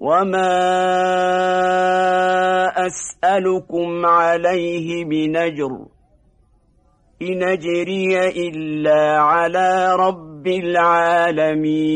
وما أسألكم عليه بنجر إن أجري إلا على رب العالمين